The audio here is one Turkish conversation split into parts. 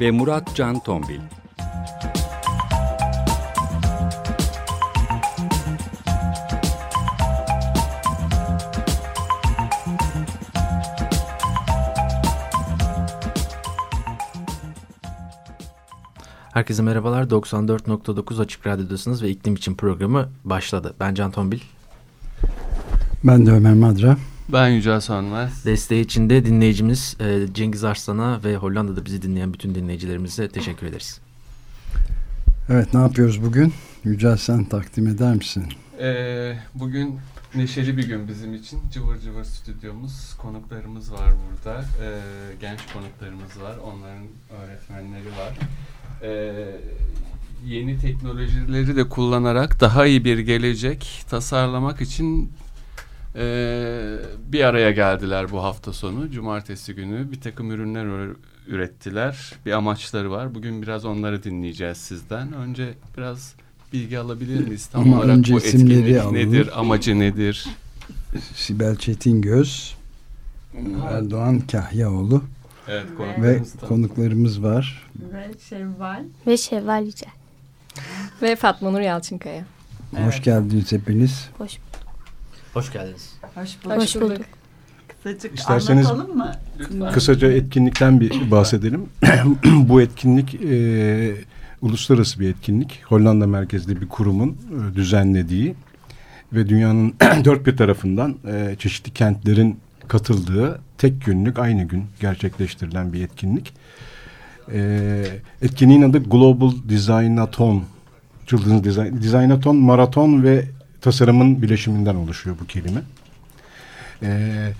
ve Murat Can Tombil. Herkese merhabalar. 94.9 Açık Radyo'dasınız ve iklim için programı başladı. Ben Can Tombil. Ben de Ömer Madra. Ben Yücel Sönmez. Desteği için de dinleyicimiz e, Cengiz Arslan'a ve Hollanda'da bizi dinleyen bütün dinleyicilerimize teşekkür ederiz. Evet ne yapıyoruz bugün? Yücel sen takdim eder misin? Ee, bugün neşeli bir gün bizim için. Cıvır cıvır stüdyomuz. Konuklarımız var burada. Ee, genç konuklarımız var. Onların öğretmenleri var. Ee, yeni teknolojileri de kullanarak daha iyi bir gelecek tasarlamak için e, bir araya geldiler bu hafta sonu. Cumartesi günü bir takım ürünler ürettiler. Bir amaçları var. Bugün biraz onları dinleyeceğiz sizden. Önce biraz bilgi alabilir miyiz? Tam Ama olarak bu etkinlik nedir? Amacı nedir? Sibel Çetingöz, Erdoğan Kahyaoğlu Evet, ve konuklarımız tanıtın. konuklarımız var. Ve Şevval. Ve Şevval Yücel. Ve Fatma Nur Yalçınkaya. Hoş geldiniz hepiniz. Hoş, Hoş geldiniz. Hoş bulduk. hoş bulduk. Kısacık İsterseniz- anlatalım mı? Kısaca etkinlikten bir bahsedelim. Bu etkinlik e, uluslararası bir etkinlik. Hollanda merkezli bir kurumun e, düzenlediği ve dünyanın dört bir tarafından e, çeşitli kentlerin katıldığı tek günlük aynı gün gerçekleştirilen bir etkinlik. E, etkinliğin adı Global Designathon. Children's Design, Designathon, maraton ve tasarımın birleşiminden oluşuyor bu kelime. Eee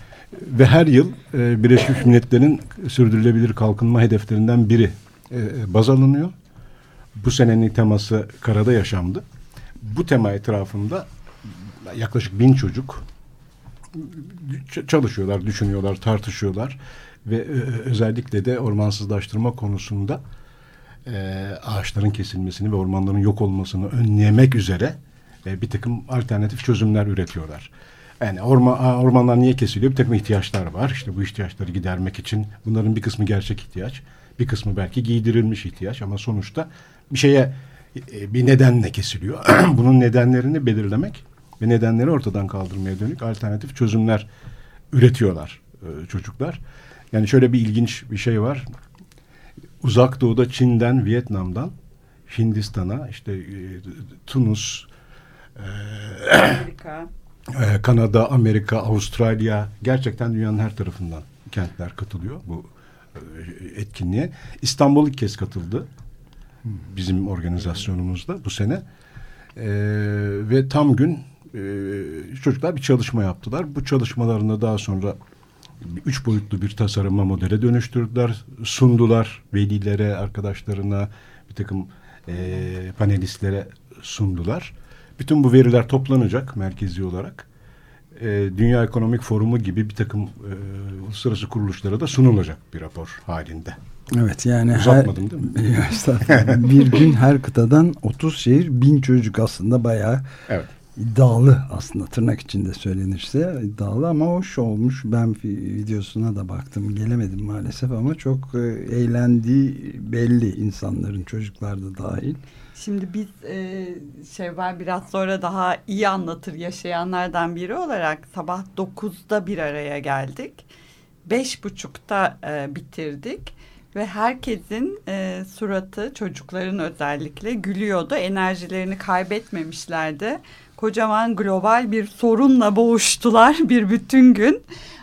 ve her yıl e, Birleşmiş Milletler'in sürdürülebilir kalkınma hedeflerinden biri e, baz alınıyor. Bu senenin teması karada yaşamdı. Bu tema etrafında yaklaşık bin çocuk çalışıyorlar, düşünüyorlar, tartışıyorlar ve e, özellikle de ormansızlaştırma konusunda e, ağaçların kesilmesini ve ormanların yok olmasını önlemek üzere e, bir takım alternatif çözümler üretiyorlar. Yani orman, aa, ormanlar niye kesiliyor? Bir takım ihtiyaçlar var. İşte bu ihtiyaçları gidermek için bunların bir kısmı gerçek ihtiyaç. Bir kısmı belki giydirilmiş ihtiyaç ama sonuçta bir şeye e, bir nedenle kesiliyor. Bunun nedenlerini belirlemek ve nedenleri ortadan kaldırmaya dönük alternatif çözümler üretiyorlar e, çocuklar. Yani şöyle bir ilginç bir şey var. Uzak Doğu'da Çin'den, Vietnam'dan Hindistan'a, işte e, Tunus, Amerika. ee, Kanada, Amerika, Avustralya gerçekten dünyanın her tarafından kentler katılıyor bu e, etkinliğe. İstanbul ilk kez katıldı bizim organizasyonumuzda bu sene. Ee, ve tam gün e, çocuklar bir çalışma yaptılar. Bu çalışmalarında daha sonra üç boyutlu bir tasarıma modele dönüştürdüler, sundular velilere, arkadaşlarına, bir takım e, panelistlere sundular. Bütün bu veriler toplanacak merkezi olarak. E, Dünya Ekonomik Forumu gibi bir takım e, uluslararası kuruluşlara da sunulacak bir rapor halinde. Evet yani her, Uzatmadım değil mi? Estağfurullah. bir gün her kıtadan 30 şehir bin çocuk aslında bayağı Evet. iddialı aslında tırnak içinde söylenirse iddialı ama hoş olmuş. Ben videosuna da baktım gelemedim maalesef ama çok e, eğlendiği belli insanların çocuklar da dahil. Şimdi biz e, Şevval biraz sonra daha iyi anlatır yaşayanlardan biri olarak sabah 9'da bir araya geldik. Beş buçukta e, bitirdik ve herkesin e, suratı çocukların özellikle gülüyordu. Enerjilerini kaybetmemişlerdi. Kocaman global bir sorunla boğuştular bir bütün gün.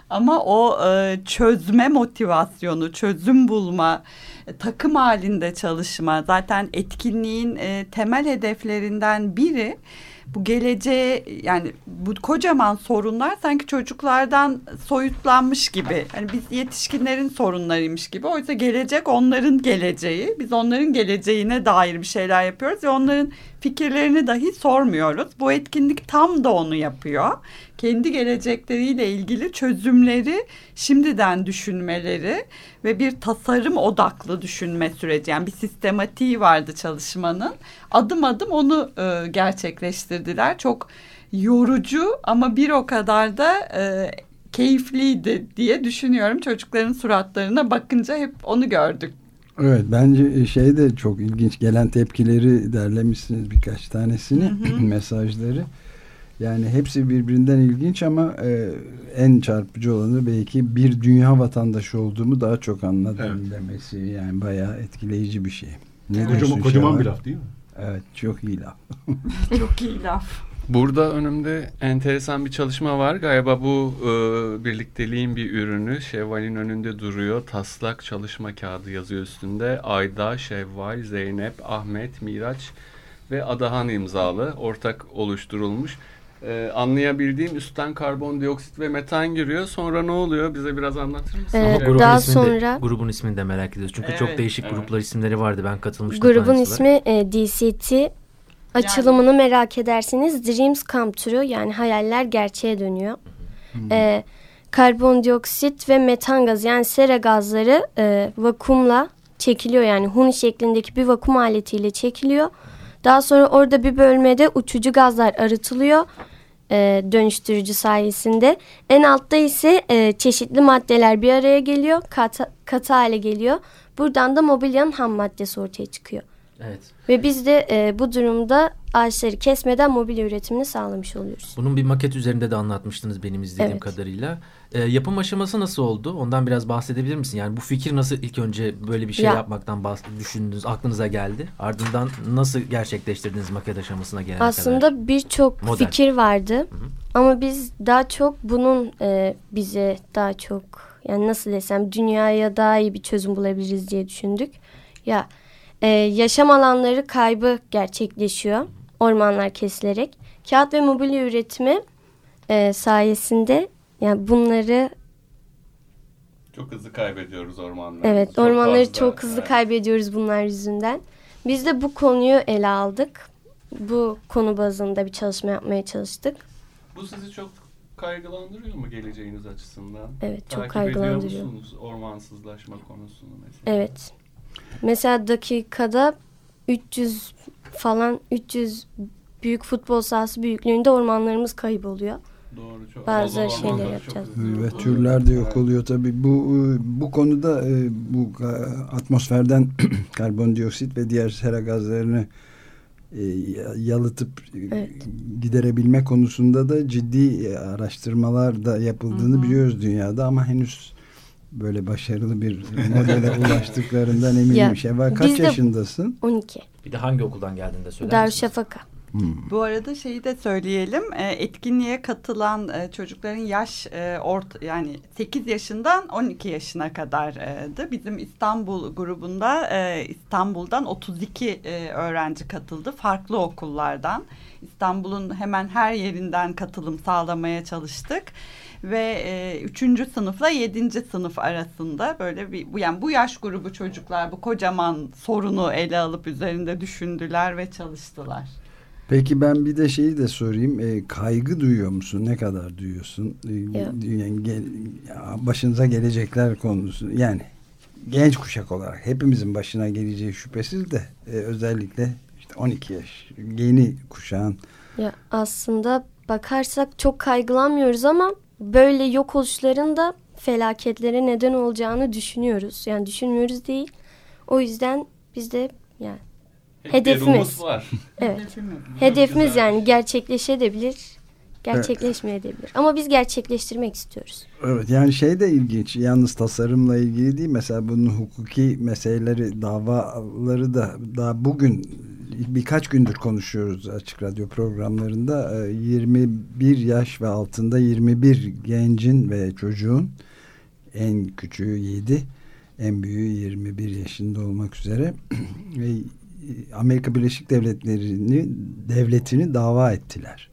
Ama o e, çözme motivasyonu, çözüm bulma, takım halinde çalışma zaten etkinliğin e, temel hedeflerinden biri bu geleceğe yani bu kocaman sorunlar sanki çocuklardan soyutlanmış gibi. Hani biz yetişkinlerin sorunlarıymış gibi. Oysa gelecek onların geleceği. Biz onların geleceğine dair bir şeyler yapıyoruz ve onların fikirlerini dahi sormuyoruz. Bu etkinlik tam da onu yapıyor. Kendi gelecekleriyle ilgili çözümleri şimdiden düşünmeleri ve bir tasarım odaklı düşünme süreci. Yani bir sistematiği vardı çalışmanın. Adım adım onu e, gerçekleştirdiler. Çok yorucu ama bir o kadar da e, keyifliydi diye düşünüyorum. Çocukların suratlarına bakınca hep onu gördük. Evet bence şey de çok ilginç gelen tepkileri derlemişsiniz birkaç tanesini hı hı. mesajları. Yani hepsi birbirinden ilginç ama e, en çarpıcı olanı belki bir dünya vatandaşı olduğumu daha çok anladım evet. demesi. Yani bayağı etkileyici bir şey. Ne kocaman, kocaman bir laf değil mi? Evet çok iyi laf. çok iyi laf. Burada önümde enteresan bir çalışma var. Galiba bu e, birlikteliğin bir ürünü. Şevval'in önünde duruyor. Taslak çalışma kağıdı yazıyor üstünde. Ayda, Şevval, Zeynep, Ahmet, Miraç ve Adahan imzalı. Ortak oluşturulmuş. Ee, anlayabildiğim üstten karbondioksit ve metan giriyor. Sonra ne oluyor? Bize biraz anlatır mısın? Ee, grubun daha sonra... De, grubun ismini de merak ediyoruz. Çünkü evet, çok değişik evet. gruplar isimleri vardı. Ben katılmıştım. Grubun ismi e, DCT. Açılımını yani... merak ederseniz Dreams Come True yani hayaller gerçeğe dönüyor. Hmm. Ee, karbondioksit ve metan gazı yani sera gazları e, vakumla çekiliyor yani huni şeklindeki bir vakum aletiyle çekiliyor. Daha sonra orada bir bölmede uçucu gazlar arıtılıyor e, dönüştürücü sayesinde. En altta ise e, çeşitli maddeler bir araya geliyor, katı, katı hale geliyor. Buradan da mobilyanın ham maddesi ortaya çıkıyor. Evet. Ve biz de e, bu durumda ağaçları kesmeden mobilya üretimini sağlamış oluyoruz. Bunun bir maket üzerinde de anlatmıştınız benim izlediğim evet. kadarıyla. E, yapım aşaması nasıl oldu? Ondan biraz bahsedebilir misin? Yani bu fikir nasıl ilk önce böyle bir şey ya. yapmaktan düşündünüz, aklınıza geldi? Ardından nasıl gerçekleştirdiniz maket aşamasına gelene Aslında kadar? Aslında birçok fikir vardı. Hı -hı. Ama biz daha çok bunun e, bize daha çok yani nasıl desem dünyaya daha iyi bir çözüm bulabiliriz diye düşündük. Ya e, yaşam alanları kaybı gerçekleşiyor ormanlar kesilerek. Kağıt ve mobilya üretimi e, sayesinde yani bunları çok hızlı kaybediyoruz ormanları. Evet çok ormanları fazla, çok hızlı evet. kaybediyoruz bunlar yüzünden. Biz de bu konuyu ele aldık. Bu konu bazında bir çalışma yapmaya çalıştık. Bu sizi çok kaygılandırıyor mu geleceğiniz açısından? Evet çok Takip kaygılandırıyor. Ediyor musunuz ormansızlaşma konusunu mesela? Evet. Mesela dakikada 300 falan 300 büyük futbol sahası büyüklüğünde ormanlarımız kayboluyor. Doğru çok. Bazı şeyler yapacağız. Ve türler de yok oluyor tabii. Bu bu konuda e, bu atmosferden karbondioksit ve diğer sera gazlarını e, yalıtıp evet. giderebilme konusunda da ciddi araştırmalar da yapıldığını Hı -hı. biliyoruz dünyada ama henüz böyle başarılı bir modele ulaştıklarından eminim. Ya, Şevval kaç yaşındasın? 12. Bir de hangi okuldan geldiğinde söyler Darüşşafaka. Hmm. Bu arada şeyi de söyleyelim. E, etkinliğe katılan e, çocukların yaş e, ort yani 8 yaşından 12 yaşına kadardı. Bizim İstanbul grubunda e, İstanbul'dan 32 e, öğrenci katıldı. Farklı okullardan. İstanbul'un hemen her yerinden katılım sağlamaya çalıştık ve e, üçüncü sınıfla yedinci sınıf arasında böyle bir bu yani bu yaş grubu çocuklar bu kocaman sorunu ele alıp üzerinde düşündüler ve çalıştılar. Peki ben bir de şeyi de sorayım. E, kaygı duyuyor musun? Ne kadar duyuyorsun? E, yani, gel, başınıza gelecekler konusu. Yani genç kuşak olarak hepimizin başına geleceği şüphesiz de e, özellikle işte 12 yaş yeni kuşağın. Ya aslında bakarsak çok kaygılanmıyoruz ama böyle yok oluşların da felaketlere neden olacağını düşünüyoruz. Yani düşünmüyoruz değil. O yüzden biz de yani hedefimiz var. Evet. hedefimiz yani gerçekleşebilir, gerçekleşmeyebilir. Evet. Ama biz gerçekleştirmek istiyoruz. Evet yani şey de ilginç. Yalnız tasarımla ilgili değil. Mesela bunun hukuki meseleleri, davaları da daha bugün birkaç gündür konuşuyoruz açık radyo programlarında. 21 ee, yaş ve altında 21 gencin ve çocuğun en küçüğü 7 En büyüğü 21 yaşında olmak üzere. Amerika Birleşik Devletleri'ni devletini dava ettiler.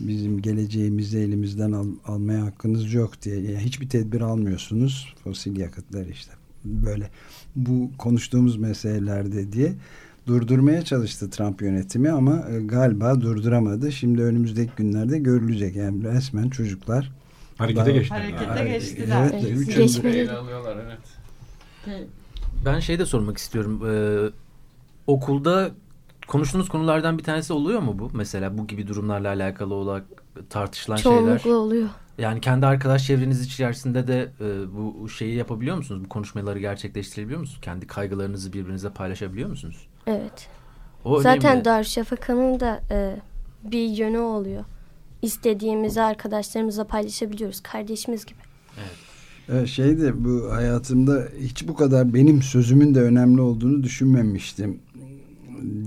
Bizim geleceğimizi elimizden al, almaya hakkınız yok diye. Yani hiçbir tedbir almıyorsunuz. Fosil yakıtlar işte. Böyle bu konuştuğumuz meselelerde diye durdurmaya çalıştı Trump yönetimi ama e, galiba durduramadı. Şimdi önümüzdeki günlerde görülecek. Yani resmen çocuklar harekete geçtiler. Harekete geçtiler. Evet, Evet, geçmeli. Alıyorlar evet. Ben şey de sormak istiyorum. Ee, okulda konuştuğunuz konulardan bir tanesi oluyor mu bu? Mesela bu gibi durumlarla alakalı olarak tartışılan Çoğunlukla şeyler. oluyor. Yani kendi arkadaş çevreniz içerisinde de e, bu şeyi yapabiliyor musunuz? Bu konuşmaları gerçekleştirebiliyor musunuz? Kendi kaygılarınızı birbirinizle paylaşabiliyor musunuz? Evet. O Zaten. Darüşşafaka'nın da e, bir yönü oluyor. İstediğimizi arkadaşlarımızla paylaşabiliyoruz. Kardeşimiz gibi. Evet, Şey de bu hayatımda hiç bu kadar benim sözümün de önemli olduğunu düşünmemiştim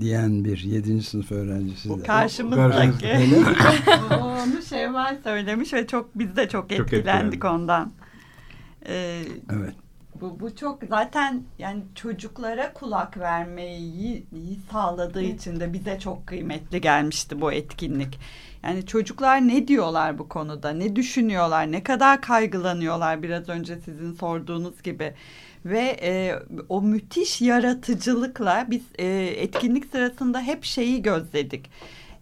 diyen bir 7. sınıf öğrencisi de. Karşımızdaki. Onu Şevval söylemiş ve çok biz de çok, Çok etkilendik etkilendik. ondan. Ee, Evet. bu, bu çok zaten yani çocuklara kulak vermeyi iyi sağladığı için de bize çok kıymetli gelmişti bu etkinlik. Yani çocuklar ne diyorlar bu konuda? Ne düşünüyorlar? Ne kadar kaygılanıyorlar? Biraz önce sizin sorduğunuz gibi. Ve e, o müthiş yaratıcılıkla biz e, etkinlik sırasında hep şeyi gözledik.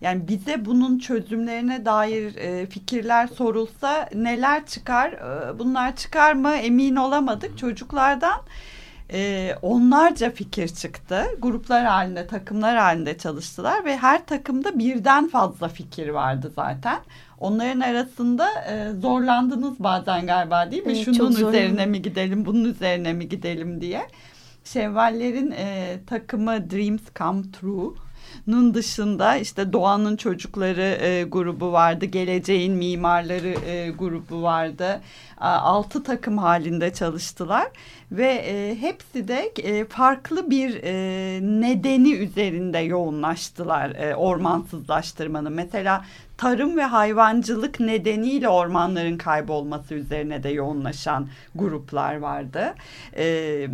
Yani bize bunun çözümlerine dair e, fikirler sorulsa neler çıkar? E, bunlar çıkar mı emin olamadık. Çocuklardan e, onlarca fikir çıktı. Gruplar halinde, takımlar halinde çalıştılar ve her takımda birden fazla fikir vardı zaten. Onların arasında e, zorlandınız bazen galiba değil mi? Evet, Şunun üzerine mi gidelim, bunun üzerine mi gidelim diye. Şevvallerin e, takımı Dreams Come True. Nun dışında işte doğanın çocukları e, grubu vardı, geleceğin mimarları e, grubu vardı. A, altı takım halinde çalıştılar ve e, hepsi de e, farklı bir e, nedeni üzerinde yoğunlaştılar e, ormansızlaştırmanın. Mesela tarım ve hayvancılık nedeniyle ormanların kaybolması üzerine de yoğunlaşan gruplar vardı. E,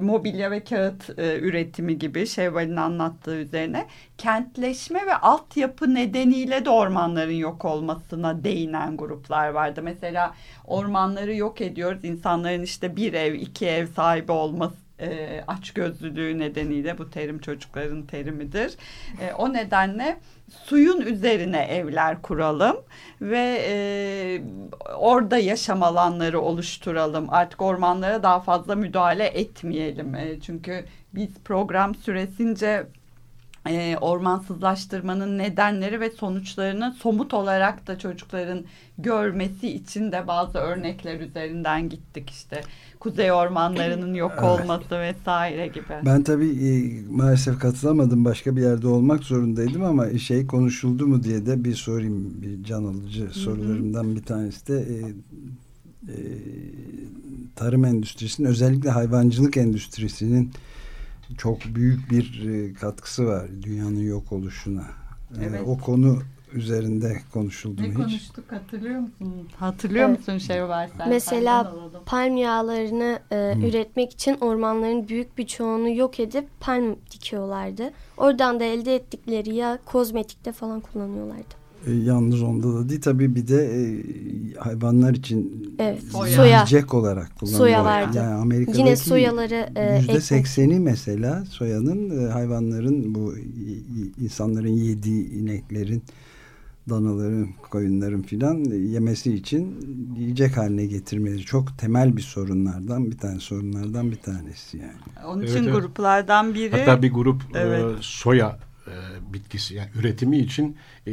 mobilya ve kağıt e, üretimi gibi Şevval'in anlattığı üzerine kentleşme ve altyapı nedeniyle de ormanların yok olmasına değinen gruplar vardı. Mesela ormanları yok ediyoruz. İnsanların işte bir ev, iki ev sahibi olması e, açgözlülüğü nedeniyle bu terim çocukların terimidir. E, o nedenle suyun üzerine evler kuralım ve e, orada yaşam alanları oluşturalım. Artık ormanlara daha fazla müdahale etmeyelim. E, çünkü biz program süresince e, ormansızlaştırmanın nedenleri ve sonuçlarını somut olarak da çocukların görmesi için de bazı örnekler üzerinden gittik işte. Kuzey ormanlarının yok Evet. olması vesaire gibi. Ben tabii e, maalesef katılamadım. Başka bir yerde olmak zorundaydım ama şey konuşuldu mu diye de bir sorayım. Bir can alıcı sorularımdan bir tanesi de e, e, tarım endüstrisinin özellikle hayvancılık endüstrisinin çok büyük bir e, katkısı var dünyanın yok oluşuna. E, Evet. o konu üzerinde konuşuldu Ne mu hiç? konuştuk hatırlıyor musun? Hatırlıyor Evet. musun Şevval sen? Mesela palm yağlarını e, üretmek için ormanların büyük bir çoğunu yok edip palm dikiyorlardı. Oradan da elde ettikleri yağ kozmetikte falan kullanıyorlardı. E, yalnız onda da değil tabii bir de e, hayvanlar için Evet. Soya. Yiyecek olarak kullanılıyor. Soya vardı. Yani Amerika'daki Yine soyaları e, yüzde sekseni mesela soyanın e, hayvanların bu insanların yediği ineklerin danaların koyunların filan e, yemesi için yiyecek haline getirmeleri çok temel bir sorunlardan bir tane sorunlardan bir tanesi yani. Onun Evet, için evet. gruplardan biri Hatta bir grup Evet. e, soya e, bitkisi yani üretimi için e,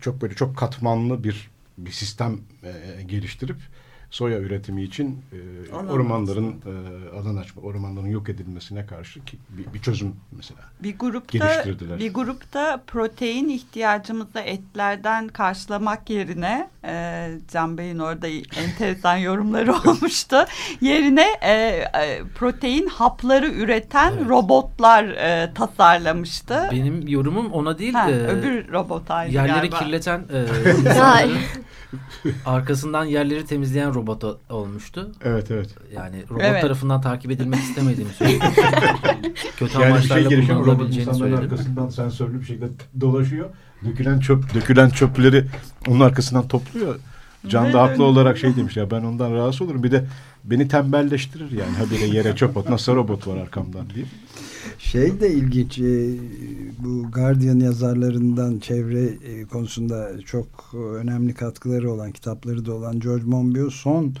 çok böyle çok katmanlı bir bir sistem e, geliştirip soya üretimi için e, ormanların e, alan açma, ormanların yok edilmesine karşı ki bir, bir çözüm mesela. Bir grupta geliştirdiler. bir grupta protein ihtiyacımızı etlerden karşılamak yerine e, Can Bey'in orada enteresan yorumları olmuştu. Yerine e, e, protein hapları üreten Evet. robotlar e, tasarlamıştı. Benim yorumum ona değil. Ha, e, öbür robot ayrı yerleri galiba. kirleten e, arkasından yerleri temizleyen robot olmuştu. Evet evet. Yani robot Evet. tarafından takip edilmek istemediğimi söyledim. Kötü Yani bir amaçlarla şey kullanılabileceğini söyledim. arkasından sensörlü bir şekilde dolaşıyor. Dökülen çöp, dökülen çöpleri onun arkasından topluyor. Can da haklı olarak şey demiş ya ben ondan rahatsız olurum. Bir de beni tembelleştirir yani. Habire yere çöp at. Nasıl robot var arkamdan diye. Şey de ilginç. e, Bu Guardian yazarlarından çevre e, konusunda çok önemli katkıları olan, kitapları da olan George Monbiot son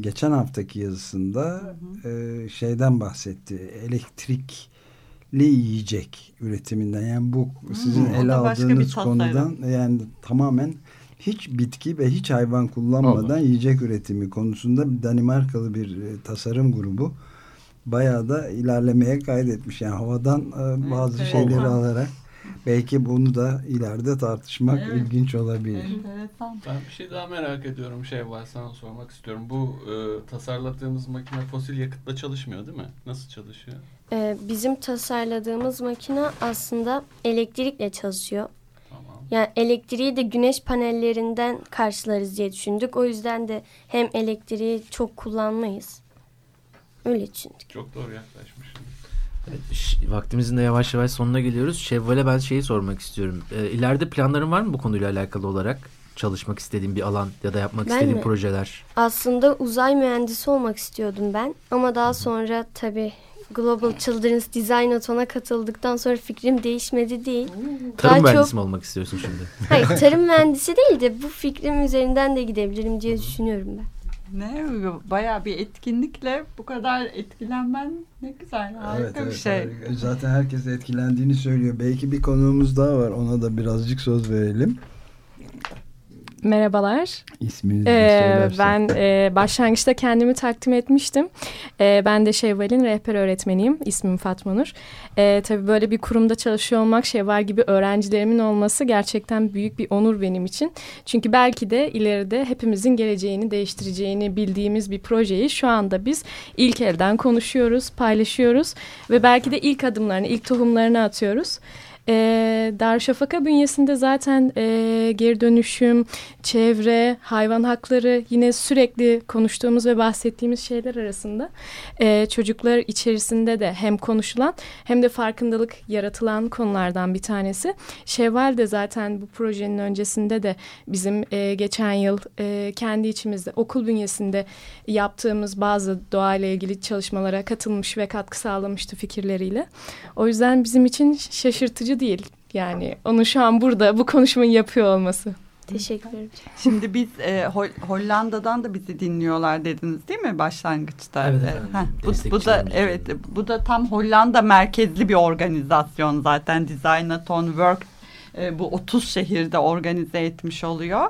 geçen haftaki yazısında e, şeyden bahsetti. Elektrikli yiyecek üretiminden. Yani bu sizin o ele aldığınız konudan yani tamamen hiç bitki ve hiç hayvan kullanmadan Allah. yiyecek üretimi konusunda bir Danimarkalı bir tasarım grubu bayağı da ilerlemeye kaydetmiş. Yani havadan e, bazı Evet, şeyleri evet. alarak belki bunu da ileride tartışmak Evet. ilginç olabilir. Enteresan. Ben bir şey daha merak ediyorum. Şey var sana sormak istiyorum. Bu e, tasarladığınız makine fosil yakıtla çalışmıyor değil mi? Nasıl çalışıyor? Ee, bizim tasarladığımız makine aslında elektrikle çalışıyor. Tamam. Yani elektriği de güneş panellerinden karşılarız diye düşündük. O yüzden de hem elektriği çok kullanmayız. Öyle düşündük. Çok doğru yaklaşmışsın. Evet, vaktimizin de yavaş yavaş sonuna geliyoruz. Şevval'e ben şeyi sormak istiyorum. Ee, ileride planların var mı bu konuyla alakalı olarak? Çalışmak istediğin bir alan ya da yapmak Ben istediğin mi? projeler. Aslında uzay mühendisi olmak istiyordum ben. Ama daha sonra tabii Global Children's Design Aton'a katıldıktan sonra fikrim değişmedi değil. Tarım Daha mühendisi çok- mi olmak istiyorsun şimdi? Hayır tarım mühendisi değil de bu fikrim üzerinden de gidebilirim diye düşünüyorum ben. Ne bayağı bir etkinlikle bu kadar etkilenmen ne güzel harika bir şey. harika. Zaten herkes etkilendiğini söylüyor. Belki bir konuğumuz daha var. Ona da birazcık söz verelim. Merhabalar. İsminizi Ee, ben e, başlangıçta kendimi takdim etmiştim. Ee, ben de Şevval'in rehber öğretmeniyim. İsmim Fatma Nur. Ee, tabii böyle bir kurumda çalışıyor olmak, Şevval gibi öğrencilerimin olması gerçekten büyük bir onur benim için. Çünkü belki de ileride hepimizin geleceğini değiştireceğini bildiğimiz bir projeyi şu anda biz ilk elden konuşuyoruz, paylaşıyoruz ve belki de ilk adımlarını, ilk tohumlarını atıyoruz. Ee, Darüşşafaka bünyesinde zaten e, geri dönüşüm, çevre, hayvan hakları yine sürekli konuştuğumuz ve bahsettiğimiz şeyler arasında e, çocuklar içerisinde de hem konuşulan hem de farkındalık yaratılan konulardan bir tanesi. Şevval de zaten bu projenin öncesinde de bizim e, geçen yıl e, kendi içimizde okul bünyesinde yaptığımız bazı doğayla ilgili çalışmalara katılmış ve katkı sağlamıştı fikirleriyle. O yüzden bizim için şaşırtıcı değil. Yani onun şu an burada bu konuşmayı yapıyor olması. Teşekkür ederim. Şimdi biz e, Hol- Hollanda'dan da bizi dinliyorlar dediniz değil mi başlangıçta? Evet E, efendim, heh, bu, bu da evet bu da tam Hollanda merkezli bir organizasyon zaten Designathon Work e, bu 30 şehirde organize etmiş oluyor.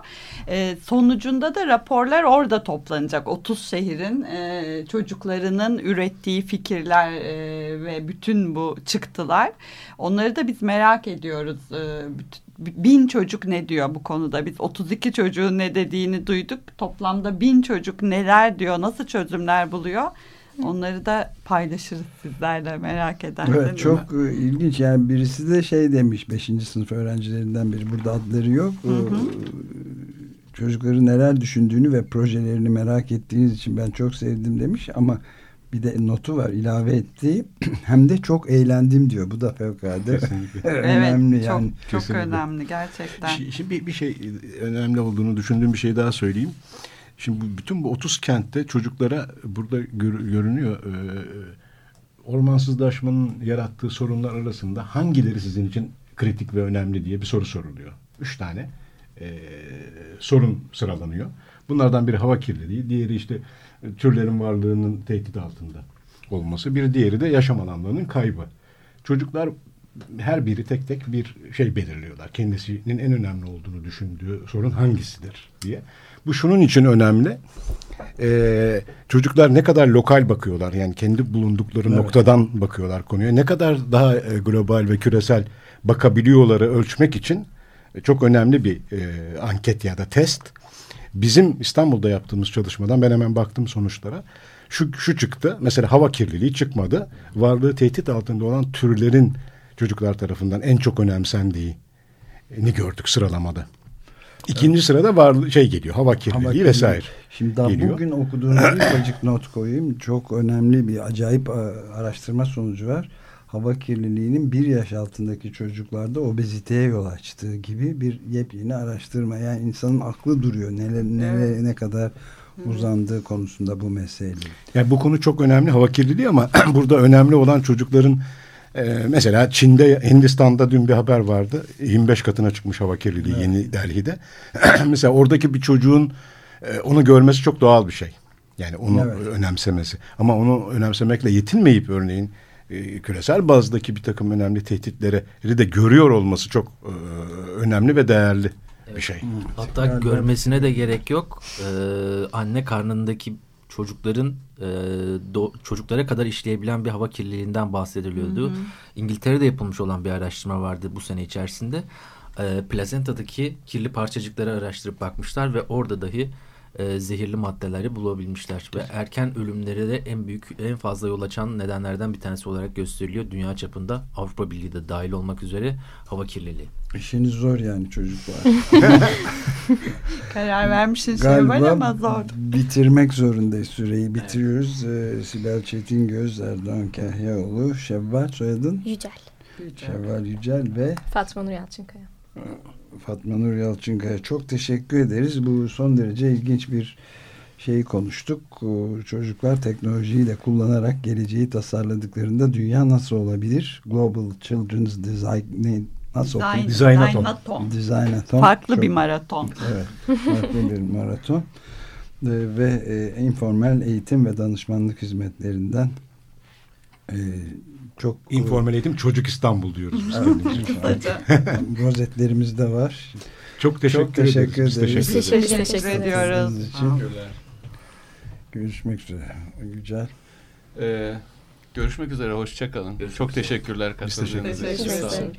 E, sonucunda da raporlar orada toplanacak. 30 şehrin e, çocuklarının ürettiği fikirler e, ve bütün bu çıktılar. Onları da biz merak ediyoruz. E, bin çocuk ne diyor bu konuda? Biz 32 çocuğun ne dediğini duyduk. Toplamda bin çocuk neler diyor, nasıl çözümler buluyor? Onları da paylaşırız sizlerle merak ederseniz. Evet çok e, ilginç yani birisi de şey demiş 5. sınıf öğrencilerinden biri burada adları yok. Hı hı. Ee, Çocukların neler düşündüğünü ve projelerini merak ettiğiniz için ben çok sevdim demiş ama bir de notu var ilave ettiği hem de çok eğlendim diyor. Bu da fevkalade önemli evet, yani. Çok, çok Kesinlikle. önemli gerçekten. Şi- Şimdi bir, bir şey önemli olduğunu düşündüğüm bir şey daha söyleyeyim. Şimdi bütün bu 30 kentte çocuklara burada gör- görünüyor. Ee, ormansızlaşmanın yarattığı sorunlar arasında hangileri sizin için kritik ve önemli diye bir soru soruluyor. Üç tane ee, sorun sıralanıyor. Bunlardan biri hava kirliliği, diğeri işte e, türlerin varlığının tehdit altında olması, bir diğeri de yaşam alanlarının kaybı. Çocuklar her biri tek tek bir şey belirliyorlar. Kendisinin en önemli olduğunu düşündüğü sorun hangisidir diye. Bu şunun için önemli. Ee, çocuklar ne kadar lokal bakıyorlar yani kendi bulundukları Evet. noktadan bakıyorlar konuya. Ne kadar daha e, global ve küresel bakabiliyorları ölçmek için e, çok önemli bir e, anket ya da test. Bizim İstanbul'da yaptığımız çalışmadan ben hemen baktım sonuçlara. Şu, şu çıktı. Mesela hava kirliliği çıkmadı. Varlığı tehdit altında olan türlerin çocuklar tarafından en çok önemsendiğini gördük sıralamada. İkinci sırada var şey geliyor hava kirliliği hava vesaire. Şimdi daha geliyor. bugün okuduğum bir ufacık not koyayım. Çok önemli bir acayip araştırma sonucu var. Hava kirliliğinin bir yaş altındaki çocuklarda obeziteye yol açtığı gibi bir yepyeni araştırma. Yani insanın aklı duruyor. Neler, neler evet. ne kadar uzandığı konusunda bu mesele. Yani bu konu çok önemli hava kirliliği ama burada önemli olan çocukların ee, mesela Çin'de, Hindistan'da dün bir haber vardı. 25 katına çıkmış hava kirliliği evet. Yeni Delhi'de. mesela oradaki bir çocuğun e, onu görmesi çok doğal bir şey. Yani onu evet. önemsemesi. Ama onu önemsemekle yetinmeyip örneğin e, küresel bazdaki bir takım önemli tehditleri de görüyor olması çok e, önemli ve değerli evet. bir şey. Hatta yani görmesine de gerek yok. Ee, anne karnındaki çocukların e, do, çocuklara kadar işleyebilen bir hava kirliliğinden bahsediliyordu. Hı hı. İngiltere'de yapılmış olan bir araştırma vardı bu sene içerisinde. E, plazentadaki kirli parçacıkları araştırıp bakmışlar ve orada dahi e, zehirli maddeleri bulabilmişler. Ve erken ölümlere de en büyük, en fazla yol açan nedenlerden bir tanesi olarak gösteriliyor. Dünya çapında Avrupa Birliği de dahil olmak üzere hava kirliliği. İşiniz zor yani çocuklar. Karar vermişsiniz Galiba ama zor. bitirmek zorundayız süreyi. Bitiriyoruz. Evet. Ee, Sibel Çetingöz, Erdoğan Kahyaoğlu, Şevval soyadın? Yücel. Yücel. Şevval Yücel ve Fatma Nur Yalçınkaya. Fatma Nur Yalçınkaya çok teşekkür ederiz. Bu son derece ilginç bir şeyi konuştuk. Çocuklar teknolojiyi de kullanarak geleceği tasarladıklarında dünya nasıl olabilir? Global Children's Design nasıl Design, Designaton. Designaton. Farklı çok, bir maraton. Evet. Farklı bir maraton. Ve e, informal eğitim ve danışmanlık hizmetlerinden e, çok informal eğitim Çocuk İstanbul diyoruz biz evet. Rozetlerimiz de var. Çok teşekkür, çok teşekkür ederiz. ederiz. Teşekkür, teşekkür, teşekkür ediyoruz. Teşekkürler. Görüşmek üzere. Güzel. Ee, görüşmek üzere. Hoşçakalın. Çok teşekkürler katıldığınız için. Teşekkür ederiz.